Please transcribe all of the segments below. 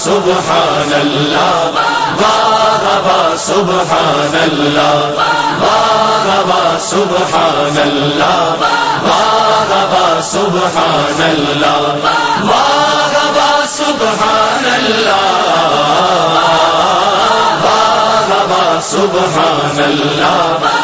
سبحان اللہ واہ سبحان اللہ واہ سبحان اللہ واہ سبحان اللہ واہ سبحان اللہ واہ سبحان اللہ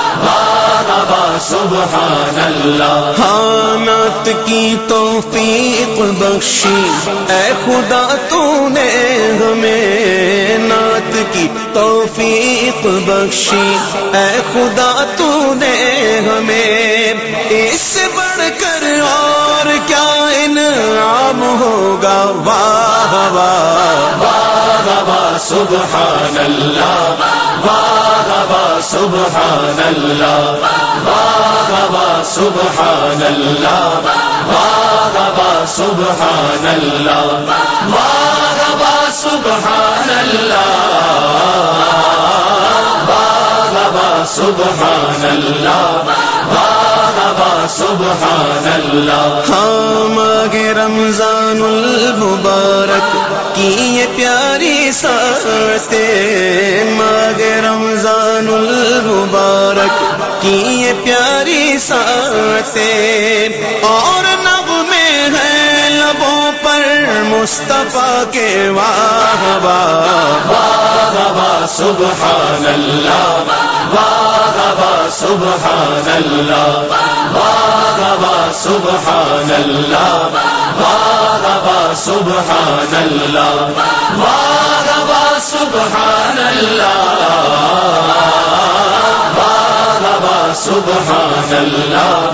سبحان اللہ۔ حانت کی توفیق بخشی۔ اے خدا تو نے ہمیں نعت کی توفیق بخشی۔ اے خدا تو نے ہمیں اس سے بڑھ کر اور کیا انعام ہوگا؟ واہ واہ۔ واہ سبحان اللہ۔ واہ سبحان اللہ۔ واہ سبحان اللہ واہ سبحان اللہ واہ سبحان اللہ واہ سبحان اللہ سبحان اللہ۔ ہاں ماگ رمضان المبارک کی یہ پیاری ساتھ ماگ رمضان المبارک کی یہ پیاری ساتھ اور نب میں ہے لبوں پر مصطفیٰ کے واہ واہ واہ سبحان اللہ واہ سبحان اللہ واہ سبحان اللہ واہ سبحان اللہ واہ سبحان اللہ سبحان اللہ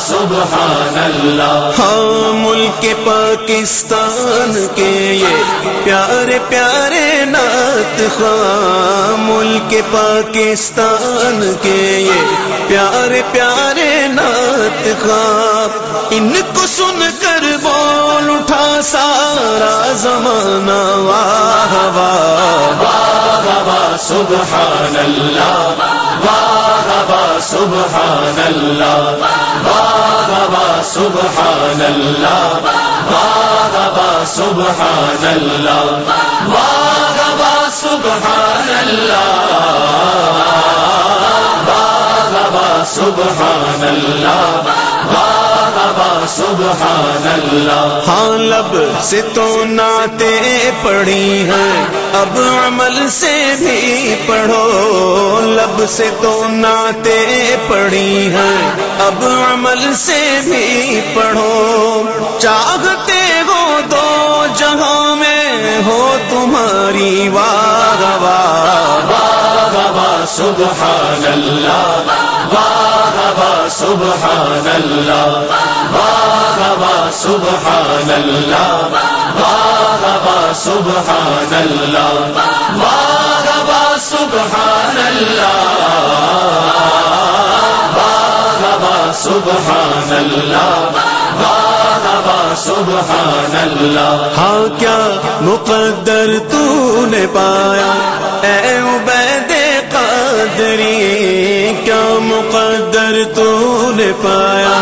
سبحان اللہ۔ ہاں ملک پاکستان کے یہ پیارے پیارے نعت خواہ، ملک پاکستان کے یہ پیارے پیارے نعت خواہ۔ ان کو سن کر بول اٹھا سارا زمانہ واہ واہ۔ سبحان اللہ واہ سبحان اللہ واہ سبحان اللہ واہ سبحان اللہ واہ سبحان اللہ واہ سبحان اللہ سبحان اللہ۔ ہاں لب سے تو ناتے پڑھی ہیں۔ اب عمل سے بھی پڑھو۔ لب سے تو ناتے پڑھی ہیں۔ اب عمل سے بھی پڑھو۔ چاہتے ہو دو جہاں میں ہو تمہاری واہ واہ سبحان اللہ واہ سبحان اللہ واہ سبحان اللہ واہ سبحان اللہ واہ سبحان اللہ واہ سبحان اللہ سبحان اللہ ہاں کیا مقدر تو نے پایا؟ اے عبید قادری کیا مقدر تو نے پایا؟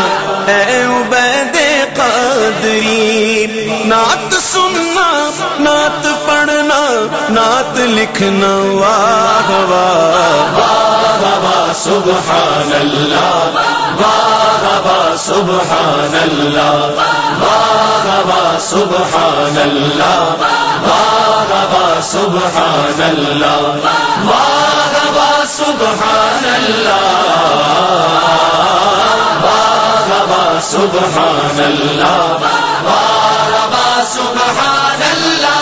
اے عبید قادری نعت سننا، نعت پڑھنا، نعت لکھنا واہ واہ واہ سبحان اللہ واہ سبحان اللہ واہ سبحان اللہ واہ سبحان اللہ واہ سبحان اللہ بابا سبحان اللہ بابا سبحان اللہ